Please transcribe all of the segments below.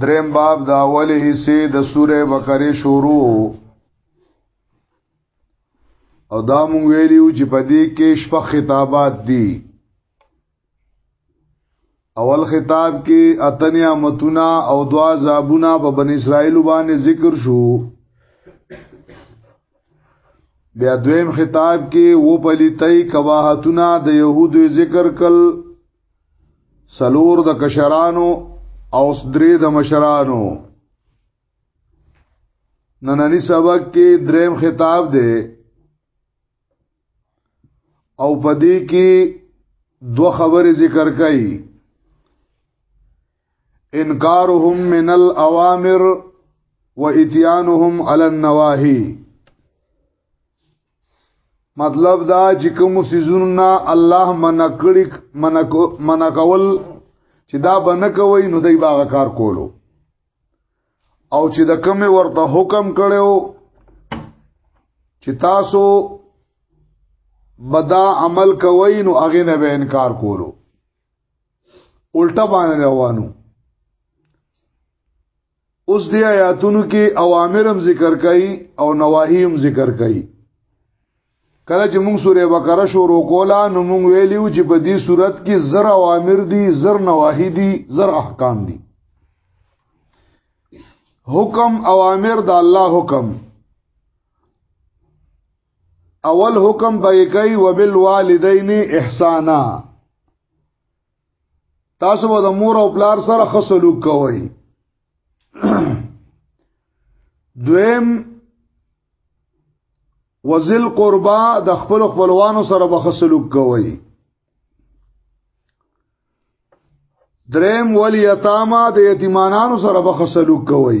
دریم باب دا اولی حصے د سوره بقره شروع او دا مونږ ویلیو چې په دې کې شپږ خطابات دي اول خطاب کې اتنیا متونا او دوا زابونا په بن اسرائیل باندې ذکر شو بیا دویم خطاب کې و پلیتای کواهتونا د يهودو ذکر کل سلور د کشرانو او درې د مشرانو نننی سبق کې دریم خطاب دی او پدې کې دو خبرې ذکر کړي انکارهم من الاوامر و اتیانهم علی النواهی مطلب دا چې کوم سيزونه الله منکړي منکو منکول چې دا بنکوي نو دای باغ کار کولو او چې د کوم ورته حکم کړو چې تاسو بدا عمل کوي نو هغه نه به انکار کولو الټا باندې روانو اوس دی آیاتونو کې اوامر هم ذکر کړي او نواهی هم ذکر کړي کله چې موږ سوره بقره شروع کوله نو موږ ویلیو چې په دې صورت کې زر اوامر دي زر نواهی دي زر احکام دي حکم اوامر د الله حکم اول حکم به کوي وبالوالدین احسانا تاسو به د مور او پلار سره خصلو کوئ دویم وزل قربا د خپل خپلوانو سره به خصلو کوئ دریم ولی یتاما د یتیمانانو سره به خصلو کوئ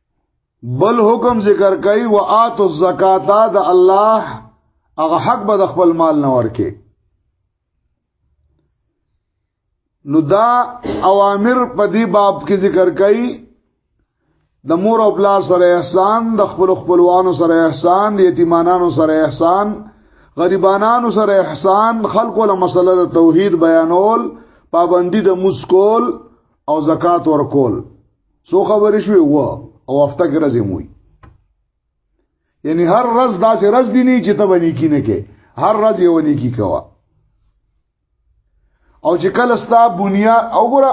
بل حکم ذکر کوي وآت الزکات د الله هغه حق به د خپل مال نه ورکي نو دا اوامر په دې باب کې ذکر کوي د مور او پلار سره احسان د خپل خپلوانو سره احسان د یتیمانو سره احسان غریبانو سره احسان خلکو له مسله د توحید بیانول پابندی د مسکول او زکات ورکول سو خبرې شوې و او هفته کې ورځې موي یعنی هر ورځ داسې ورځ دی نه چې ته باندې کې نه کې هر ورځ یو نه کې کوا او چې کله ستا بنیا او ګره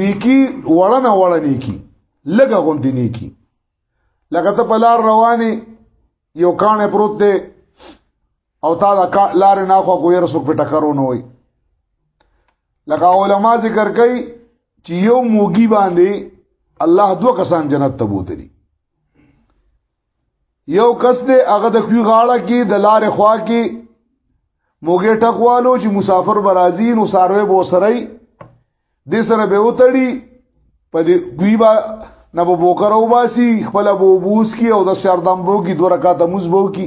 نیکی وړنه وړه نیکی لګه غونډې نیکی لکه ته په لار رواني یو کانه پروت دی او تا دا لار نه خو کوی رسو په ټکرو نه وي لکه علما ذکر کوي چې یو موګي باندې الله دوه کسان جنت ته بوتلی یو کس دې هغه د کوی غاړه کې د لار خوا کې موګي ټکوالو چې مسافر برازي نو ساروي بو سره دې سره به وتړي په دې کوی با نه بو بوکر او باسي خپل بو بوس کی او د شردم بو کی دوه رکعات مزبو کی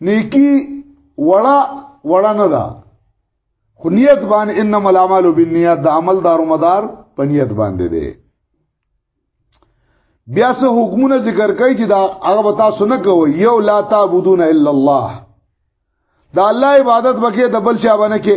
نیکی وړه وړه نه ده خو نیت باندې انما الاعمال بالنیات د عمل دارو مدار په نیت باندې دی بیا سه حکمونه ذکر کوي چې دا هغه به تاسو نه کوي یو لا تعبدون الا الله دا الله عبادت بکې د بل چا باندې کې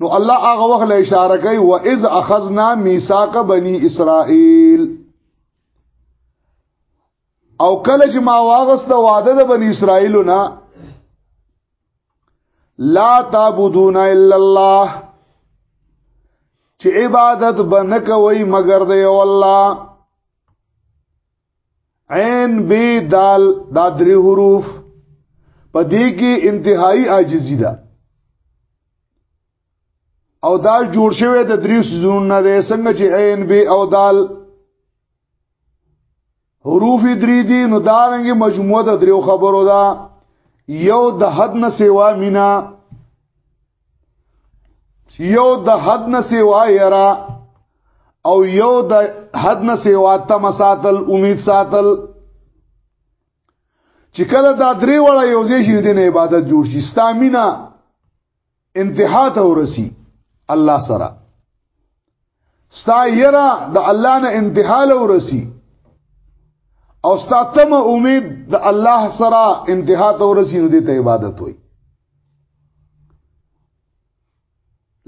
نو الله هغه وخت له اشاره کوي و اذ اخذنا ميثاق بني اسرائيل او کله چې ما واغسته وعده د بني اسرائيلو نه لا تعبدون الا الله چې عبادت بنکوي مگر دی او الله عین بی دال دا درې حروف په دې کې انتهایی عاجزی ده او دا جوړ شوی د درې سيزونو نه ده څنګه چې عین بی او دال حروف درې دي نو دا رنګ مجموعه د درې خبرو ده یو د حد نه سیوا مینا یو د حد نه سیوا یرا او یو د حد نه سیوا تم ساتل امید ساتل چې کله دا درې وړه یو ځای شي د عبادت جوړ شي ستامینا انتها ته ورسی الله سره ستا یرا د الله نه انتها لورسی او ستا تم امید د الله سره انتها ته ورسی نو دې ته عبادت وای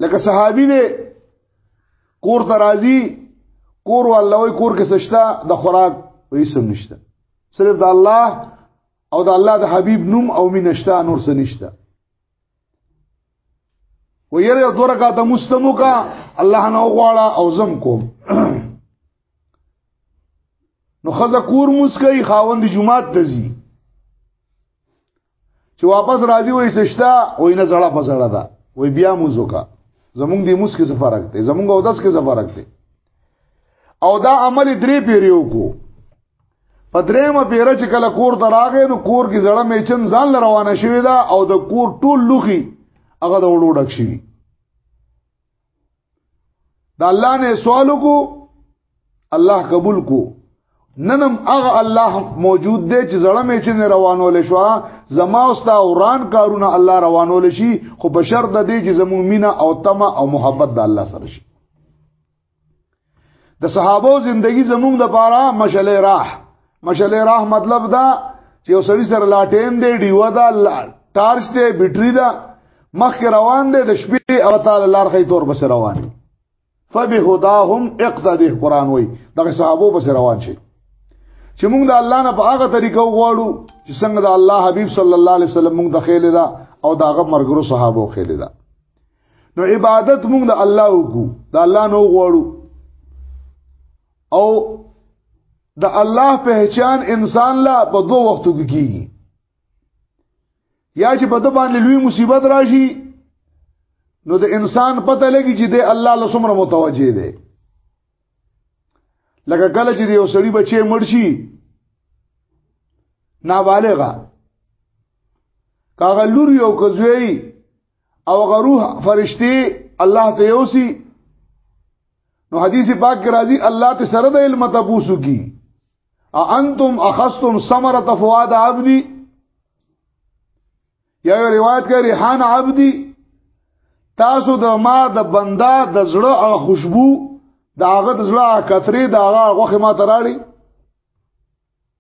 لکه صحابي دې کور ته راځي کور والوي کور کې سشتا د خوراک وې سم نشته صرف د الله او د الله د حبيب نوم او مين نشته نور څه نشته و یره دو رکعات مستمو کا الله نه غواړه او زم کوم نو خزه کور مسکی خاوند جمعات دزی چې واپس راځي وای سشتا وای نه زړه پسړه ده وای بیا موزو کا زمونږ دی موس کې څه فرق دی زمونږ او داس کې څه فرق دی او دا عمل درې پیریو کو په درېمه پیره چې کله کور ته راغې نو کور کې زړه میچن ځان روانه شوې ده او د کور ټول لوخي هغه د وړو ډک شوی د الله نه سوال کو الله قبول کو ننم هغه الله موجود دی چې زړه مې چې روانول شو زما او ستا اوران کارونه الله روانول شي خو بشر د دې چې زموږ مینا او تما او محبت د الله سره شي د صحابه زندگی زمونږ د پاره مشله راه مشله راه مطلب دا چې یو سړی سره لاټین دی ډیوه دا ټارچ دی بیټری دا مخ روان دی د شپې او تعالی لار خې تور بس روان دی فبهداهم اقتدی قران وای دغه صحابه بس روان شي چې موږ د الله نه په هغه طریقو غواړو چې څنګه د الله حبیب صلی الله علیه وسلم موږ د خېل دا او داغه مرګرو صحابه خېل دا نو عبادت موږ د الله وکړو د الله نو غواړو او د الله پہچان انسان لا په دوه وختو کې کیږي یا چې په د باندې لوی مصیبت راشي نو د انسان پته لګي چې د الله له څومره متوجه دی لکه کله چې یو سړی بچي مړ شي نابالغه کاغه لور یو کوزوي او غروح فرشتي الله ته یوسي نو حدیث پاک کې راځي الله ته سره د علم تبوسو کی انتم اخذتم ثمره فواد عبدي یا یو روایت کې ریحان عبدي تاسو د ما د بندا د زړه او خوشبو د هغه د زړه کترې د هغه غوخه ما تراړي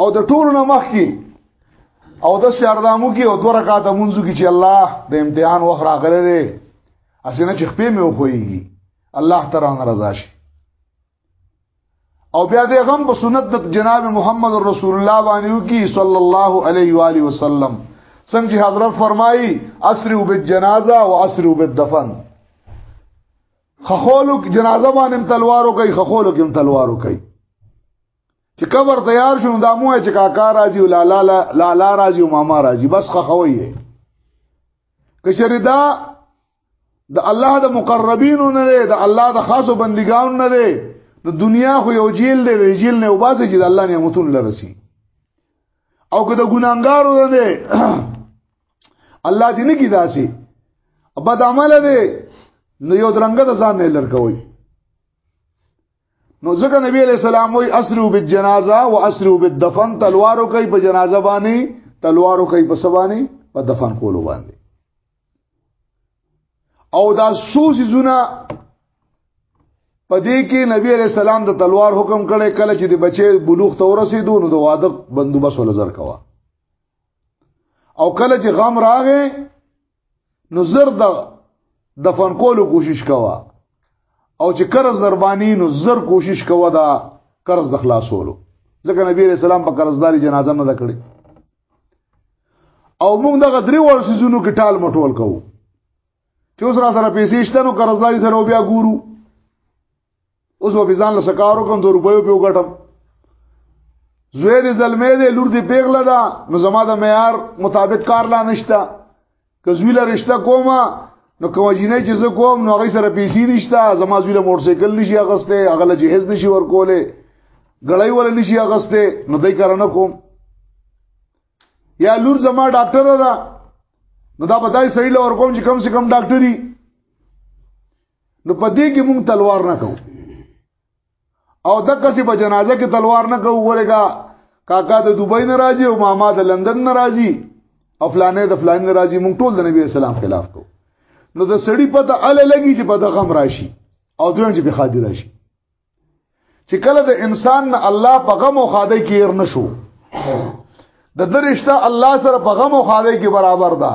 او د ټولو نه مخکي او د سردامو کې او دوه رکعات منځو کې چې الله د امتحان وخت راغلی دی اسنه چې خپې مې وخويږي الله تعالی ناراضه شي او بیا دې غم په سنت د جناب محمد رسول الله باندې وکي صلی الله علیه و علیه وسلم څنګه حضرت فرمایي اسرو بالجنازه او اسرو بالدفن خخولو جنازه باندې تلوارو کوي خخولو کې تلوارو کوي چې قبر تیار شون دا مو چې کاکا راځي او لالا لالا راځي او ماما راځي بس خخوي کشر دا د الله د مقربین نه دی د الله د خاصو بندګانو نه دی د دنیا خو یو جیل دی د جیل نه وباسي چې د الله نعمتونه لرسي او که د ګناګارو نه دی الله دې نه کی داسي بد عمل دی نو یو درنګ د ځان نه لړکوي نو ځکه نبی علیہ السلام وی اسرو بالجنازه واسرو بالدفن تلوارو کوي په جنازه باندې تلوارو کوي په سبانی په دفن کولو باندې او دا سو سيزونه پدې کې نبی علیہ السلام د تلوار حکم کړي کله چې د بچي بلوغ ته ورسېدو نو د واده بندوبس ولزر کوا او کله چې غم راغې نو زر د دفن کولو کوشش کوا او چې قرض دربانی نو زر کوشش کوا دا قرض د خلاصولو ځکه نبی رسول سلام په قرضداري جنازه نه کړې او موږ دغه درې وړ سيزونو کې ټال مټول کوو چې اوس را سره پیسې شته نو قرضداري سره بیا ګورو اوس به ځان له سکارو کوم 2 روپیو په وګټم زوی دې زلمې دې لور دې پیغله ده نو زما د معیار مطابق کار لا نشته که زوی له رشتہ کومه نو کوم جنې چې زه کوم نو هغه سره پیسې نشته زما زوی له موټر سایکل نشي اغسته هغه له جهیز نشي ورکوله غړای ول نشي اغسته نو دای کار نه کوم یا لور زما ډاکټر ده نو دا بدای صحیح لور کوم چې کم سے کم ډاکټري نو په دې کې مونږ تلوار نه کوو او د کسي په جنازه کې تلوار نه کوو ورګه کاکا د دوبۍ نه راځي او ماما د لندن نه راځي او فلانه د فلان نه راځي مونږ ټول د نبی اسلام خلاف کوو نو د سړی پته اله لګي چې په دغه راشي او دوی چې په خادي راشي چې کله د انسان نه الله په غم او خاده کې ير نشو د درشته الله سره په غم او خاده کې برابر ده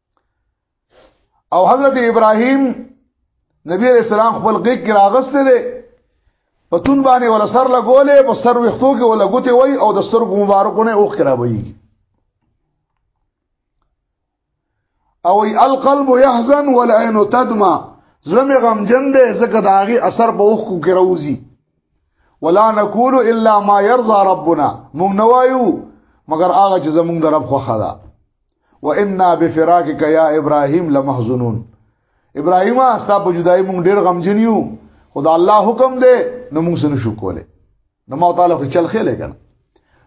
او حضرت ابراهيم نبی عليه السلام خپل غیږ کې راغسته دي په تون باندې ولا سر لګولې په سر وختو کې ولا ګوتې وای او د سترګو مبارکونه اوخ کرا وایي او ای القلب يحزن والعين تدمع زلمي غمجن دې زکه داغي اثر په اوخ کو کې راوځي ولا نقول الا ما يرضى ربنا مونږ نوایو مگر هغه چې زمونږ د رب خوخه ده وانا بفراقك يا ابراهيم لمحزنون ابراهيم استا په جدای مونږ ډیر غمجن یو خدا الله حکم دی نو مونږ سن شو کوله نو ما تعالی خو چل خېلې کنه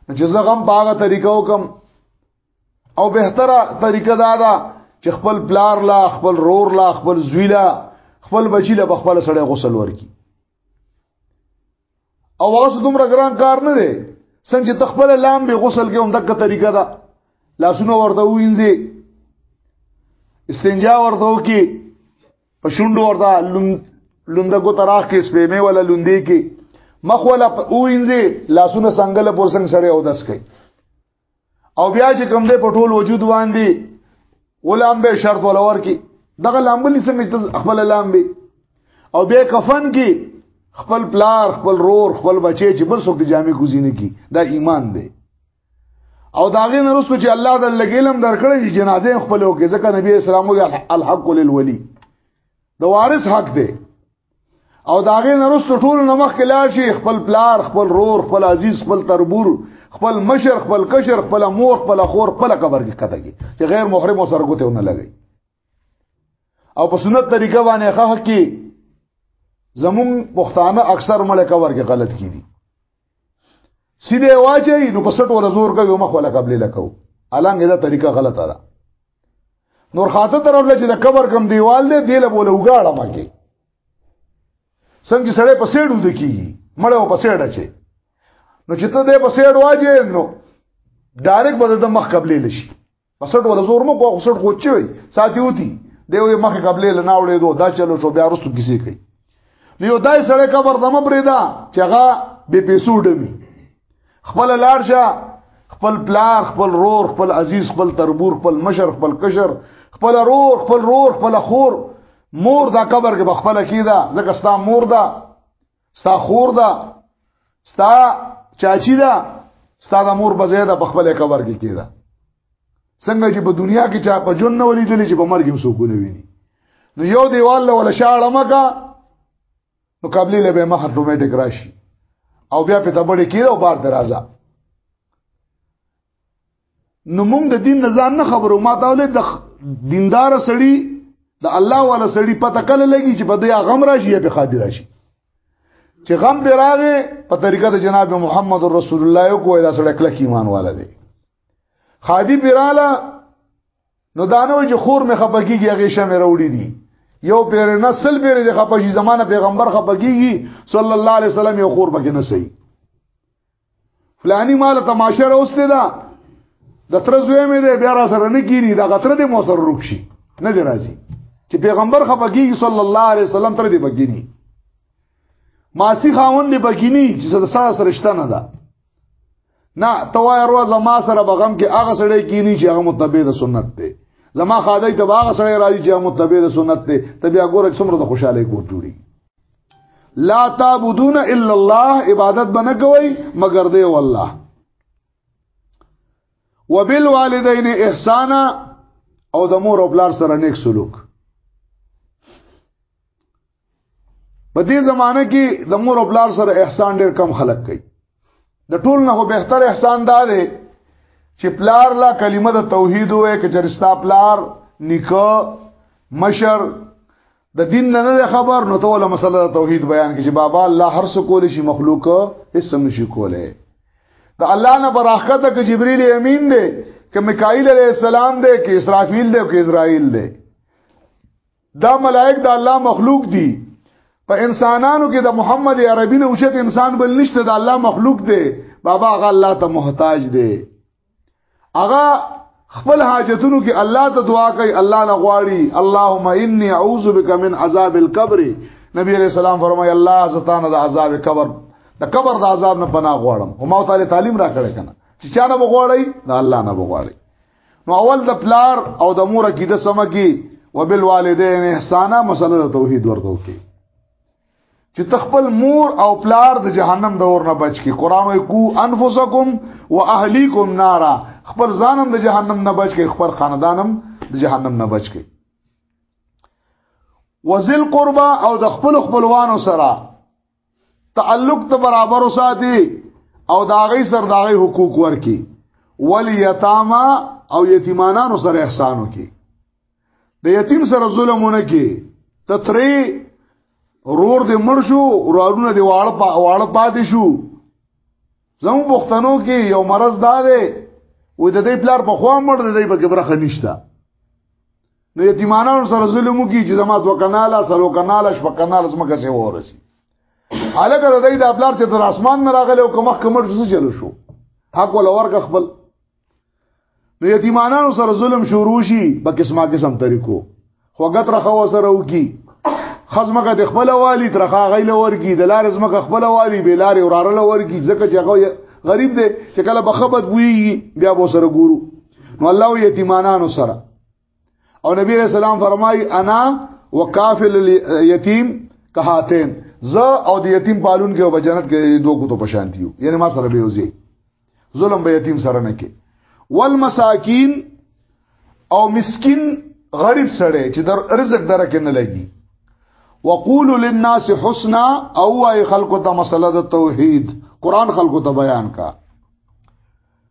نو چې زه غم پاغه طریقو کوم او بهتره طریقه دا ده چې خپل پلار لا خپل رور لا خپل زوی لا خپل بچی لا خپل سړی غسل ورکی او اوس دومره ګران کار نه دی څنګه چې تخپل لام به غسل کې هم دغه طریقه ده لاسونه ورته وینځي استنجا ورته وکي په شونډو ورته لونده کو تراخ کې سپېمه ولا لوندې کې مخ ولا وینځي لاسونه څنګه له پور څنګه سره او داس کوي او بیا چې کوم دې په ټول وجود باندې ولام به شرط ولور کی دغه لامبلی سمې خپل لامبي او بیا کفن کی خپل پلار خپل رور خپل بچی چې بل څوک د جامع کوزینه کی دا ایمان دی او داغه نرسته چې الله د لګیلم درکړې چې جنازه خپل وکړي ځکه نبی اسلام وی الحق للولی د وارث حق دی او داغه نرست ټول نمخ کې لاړ شي خپل پلار خپل رور خپل عزیز خپل تربور خپل مشر خپل کشر خپل مور خپل خور خپل قبر کې کته کې چې غیر محرم سره ګوته ونه لګي او په سنت طریقه باندې خه کې زمون پښتانه اکثر ملک ور کې غلط کی دي سیده واچي نو په سټ ور زور کوي مخ ولا قبل لکو الانګه دا طریقه غلطه ده نور خاطر طرف لچ د قبر کم دیوال دی دی له بوله وګاړه مګي څنګه سړی په سیډو دکی مړو په سیډه چي نو چې ته دې په سیډ واجې نو ډایرک به د مخ قبلې لشي بسټ ول زور مو کو غسټ غوچی وي ساتي وتی دی وي مخه قبلې لنا وړې دو دا چلو شو بیا رستو کیسې کوي یو دای سړی قبر دم بریدا چې هغه به پیسو ډمی خپل لاړ شه خپل پلار خپل رور خپل عزیز خپل تربور خپل مشر خپل کشر خپل رور خپل رور خپل خور مور دا قبر کې بخپله کیدا ځکه ستا مور دا ستا خور دا ستا چاچی دا ستا د مور په ځای دا په خپل قبر کې کېده څنګه چې په دنیا کې چا په جون نه ولیدل چې په مرګ هم سکون ویني نو یو دیوال له ولا شاړه مکا نو قبلې له به مخ ټومېټک راشي او بیا په تبړې کېده او بار درازه نو موږ د دین نه ځان نه خبرو ما ته ولې د دیندار سړی د الله والا سړی پته کله لګي چې په دې غم راشي یا په خادي راشي چې غم به راغې په طریقه د جناب محمد رسول الله یو کوی دا سړی کلک ایمان والا دی خادي پیراله نو دانو چې خور مې خپګيږي هغه شمه وروړي دي یو پیر نه سل پیر د خپګي زمانه پیغمبر خپګيږي صلی الله علیه وسلم یو خور پکې نه سي فلانی مال تماشه راوسته ده د تر زوی مې ده بیا را سره نه کیری دا غتر دې مو سره روکشي نه دی راځي چې پیغمبر خپګي صلی الله علیه وسلم تر دې بګینی ماسی خاون دې بګینی چې سره سره رشتہ نه ده نه توای روز ما سره بغم کې هغه سړی کینی چې هغه متبع د سنت دی زما خادای ته باغ سره راځي چې متبع د سنت ته ته بیا ګوره څومره د خوشاله کور جوړي لا تعبدون الا الله عبادت بنه کوي مگر دی والله وبالوالدین احسانا او د مور او پلار سره نیک سلوک په دې زمانه کې د مور او پلار سره احسان ډېر کم خلک کوي د ټول نه بهتر احسان دا دی چې پلار لا کلمه د توحید وې کې چرستا پلار نکو مشر د دین نه نه خبر نو ته ول مسله د توحید بیان کې چې بابا الله هر څه کول شي مخلوق هیڅ هم نشي کولای د الله نه براخته کې جبرئیل امین دی کې میکائیل علیہ السلام دی کې اسرافیل دی کې اسرائیل دی دا ملائک د الله مخلوق دي په انسانانو کې د محمد عربي نه اوچت انسان بل نشته د الله مخلوق دی بابا هغه الله ته محتاج دی هغه خپل حاجتونو کې الله ته دعا کوي الله نه غواړي اللهم اني اعوذ بك من عذاب القبر نبی عليه السلام فرمای الله زتانه د عذاب قبر د قبر د عذاب نه پناه غواړم او ما تعالی تعلیم را کړی کنه چې چا نه بغواړي نه الله نه بغواړي نو اول د پلار او د مور کې د سم کې وبالوالدین احسانا مسله د توحید ورته وکي چې تخپل مور او پلار د جهنم د اور نه بچ کی قران وی کو انفسکم واهلیکم نارا خپل ځانم د جهنم نه بچ کی خپل خاندانم د جهنم نه بچ کی وزل قربا او د خپل خپلوانو سره تعلق ته برابر وساتي او داغي سر داغي حقوق ورکي ولیتاما او یتیمانانو سره احسان وکي د یتیم سره ظلمونه کې تتری رور دې مړ شو ورونه دې واړه پا واړه پاتې شو زمو بوختنو کې یو مرض دا دی و د دې پلار په خوا مړ دی په کې برخه نشته نو یتیمانانو سره ظلم وکي چې زما دو کاناله سلو کاناله شپ کاناله سم کسي ورسي الګ د دې د خپلار چې تر اسمان نه راغله او کوم کمر څه چلو شو حق ول ورک خپل نو یتیمانانو سره ظلم شروع شي په قسمه قسم طریقو خوګت رخوا سره وکي خزمه د خپل والی ترخه غیل ورکی د لار زمکه خپل والی به لار ورارل ورکی ځکه چې هغه غریب دی چې کله بخبت وی بیا به سره ګورو نو الله یتیمانانو سره او نبی رسول الله فرمای انا وکافل الیتیم کهاتین ز او د یتیم پالون کې او بجنت کې دوه کوتو پشان دیو یعنی ما سره به وزي ظلم به یتیم سره نه کې والمساکین او مسکین غریب سره چې در رزق درکې نه لګي وقولوا للناس حسنا او اي خلق ته مسله د توحید قران خلق ته بیان کا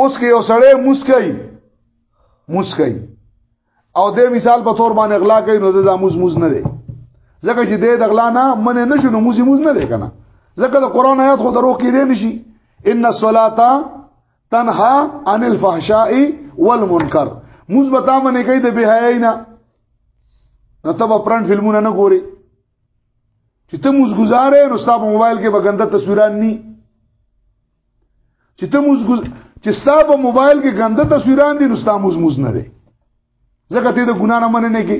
اوس کې یو سړی مسکای مسکای او د مثال په تور باندې اغلا کوي نو د موز موز نه دی ځکه چې د اغلا نه منه نشو نو موز موز نه دی کنه ځکه د قران آیات خو درو کې دی نشي ان الصلاه تنها عن الفحشاء والمنکر موز بتا منه کوي د بهاینا نو ته په پران فلمونه نه ګوري چې ته موږ گزارې نو ستا په موبایل کې بغنده تصویران ني چې ته موږ چې ستا په موبایل کې غنده تصویران دي نو ستا موږ موږ نه دي ځکه ته د ګنا نه مننه کې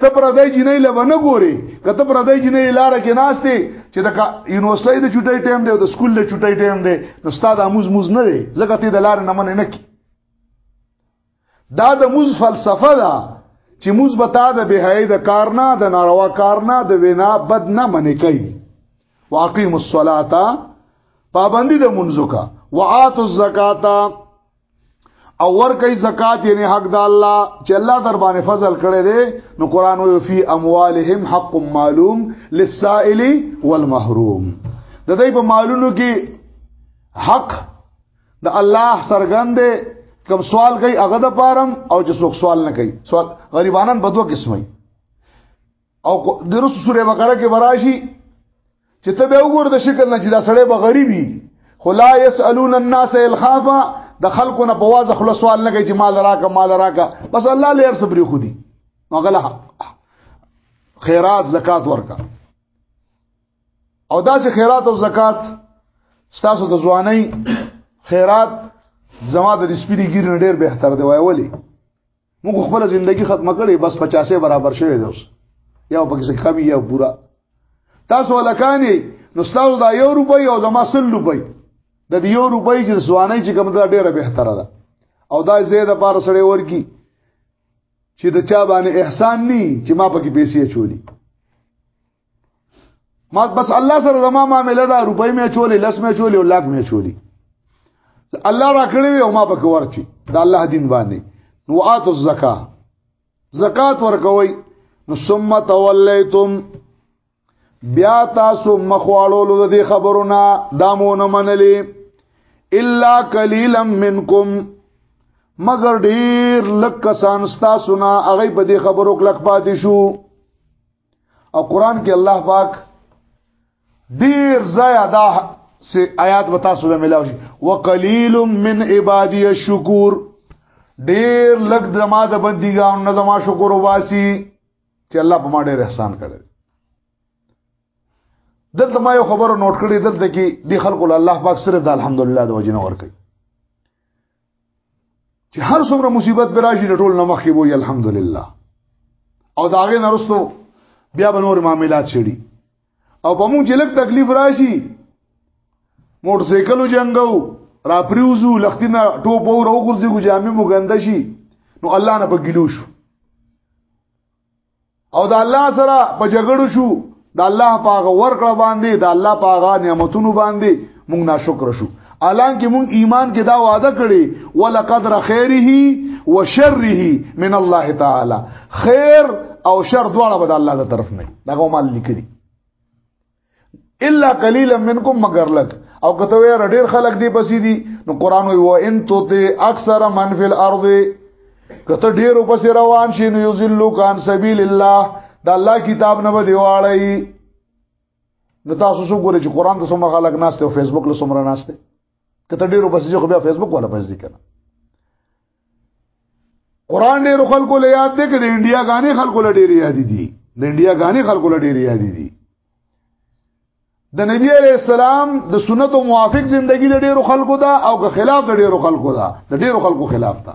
ته پر دای جنې لبنه ګوري کته پر دای جنې لار کې ناشته چې د یونیورسيټي د چټي ټایم دی او د سکول د چټي ټایم دی نو ستا د موږ موږ نه دي ځکه ته د لار نه مننه کې دا د موز فلسفه ده چې موز به تا د بهای د کار نه د ناروا کار نه د وینا بد نه منې کوي واقیم الصلاۃ پابندی د منځو کا وعات الزکات او ور کوي زکات یعنی حق د الله چې الله در باندې فضل کړي دي نو قران وی فی اموالهم حق معلوم للسائل والمحروم د دې په مالونو کې حق د الله سرګند کم سوال کوي هغه د پارم او چې څوک سوال نه کوي سوال غریبانان په دوه قسمه او د رسو سوره بقره کې براشي چې ته به وګور د شکل نه چې دا سړی به غریبي خلا يسالون الناس الخافا د خلکو نه په واځه خلاص سوال نه کوي چې مال راکا مال راکا بس الله لیر صبر خو دي مغله خیرات زکات ورکا او دا چې خیرات او زکات ستاسو د ځواني خیرات زما د سپیری ګیر نه ډیر بهتر دی وای ولی موږ خپل ژوندۍ ختمه کړې بس 50 برابر شوی دی اوس یو پکې څه کمی یا پورا تاسو لکانی نو ستاسو دا یو روپۍ او زما سل روپۍ د دې یو روپۍ چې ځواني چې کوم دا ډیره بهتره ده او دا زیاده پار سره ورکی چې د چا باندې احسان ني چې ما پکې پیسې چولی ما بس الله سره زما معاملې دا روپۍ مې چولې لس مې چولې او لاک مې چولې الله را کړې او ما پکې ورچی دا الله دین باندې نو آتو الزکا زکات ورکوي نو ثم تولیتم بیا تاسو مخواړو له دې خبرونه دامونه منلې الا قليلا منکم مگر ډیر لک کسان تاسو نه هغه په دې خبرو کلک پاتې شو او قران کې الله پاک ډیر زیا دا سه آیات وتا سره ملاوي شي وقلیل من عبادی الشکور ډیر لګ زما د بندګانو نه زما شکر وباسي چې الله په ما ډیر احسان کړی دلته ما یو خبره نوٹ کړې دلته کې د خلکو الله پاک سره د الحمدلله د وجنه ور کوي چې هر څومره مصیبت براشي ټول نه مخکې وي الحمدلله او داغه نرستو بیا به نور معاملات شړي او په موږ چې لږ تکلیف راشي موټر سایکلو جنگو را پریوزو لختینا ټوپ او روغورځي ګو جامې مو ګنده شي نو الله نه په ګلو شو او د الله سره په جګړو شو د الله پاغه ورکړه باندې د الله پاغه نعمتونو باندې مونږ ناشکر شو الان کې مونږ ایمان کې دا وعده کړی ولقدر خیره وشره من الله تعالی خیر او شر دواړه به د الله تر طرف نه دا کومه لیکلي الا قليلا منكم مگر لك او کته وی رډیر خلق دی پسی دی نو قران وی و ان تو ته اکثر من فی الارض کته ډیر پسی روان شي نو یذلوا کان سبیل الله د الله کتاب نه دی واړی نو تاسو څو ګورئ چې قران ته څومره خلق ناشته او فیسبوک له څومره ناشته کته ډیرو بس خو بیا فیسبوک ولا بس دي کنه قران ډیرو خلکو له یاد دي کړي انډیا غاني خلکو له ډیر یاد دي د انډیا غاني خلکو له ډیر یاد دي د نبی علی السلام د سنتو موافق زندگی د ډیرو خلکو دا او که خلاف د ډیرو خلکو دا د ډیرو خلکو خلاف دا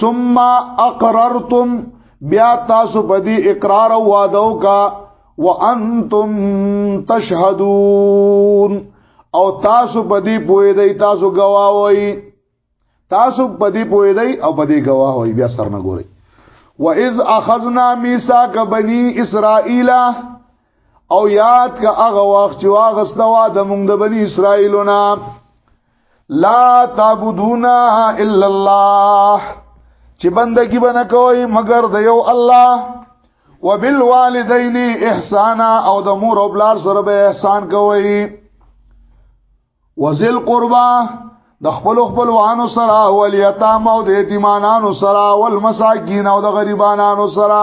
ثم اقررتم بیا تاسو په دې اقرار او وعده وکا وانتم تشهدون او تاسو په دې پوي دی تاسو گواوي تاسو په دې پوي دی او په دې گواوي بیا سر نه ګوري واذ اخذنا ميثاق بني اسرائيل او یاد کا هغه وخت چې واغسته وا د موږ د بني اسرائيلونو لا تعبدون الا الله چې بندگی بنه کوي مگر د یو الله وبالوالدین احسانا او د مور او بلار سره به احسان کوي وذل قربا د خپل خپل وانو سره او الیتام او د یتیمانانو سره او المساکین او د غریبانانو سره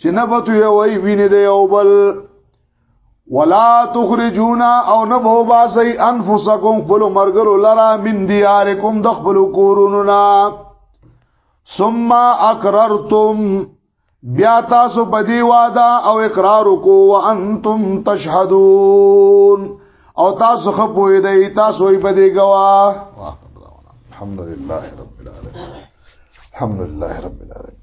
چې نه بتو یو وی ویني دی او بل ولا تخرجونا او نه بو باسی انفسکم خپل مرګرو لرا من دیارکم د خپل کورونو نا ثم اقررتم بیا تاسو په دی واده او اقرار کو وانتم تشهدون او تاسو خپوی دی تاسو په دی گواه الحمدلله رب العالمین الحمدلله رب العالمین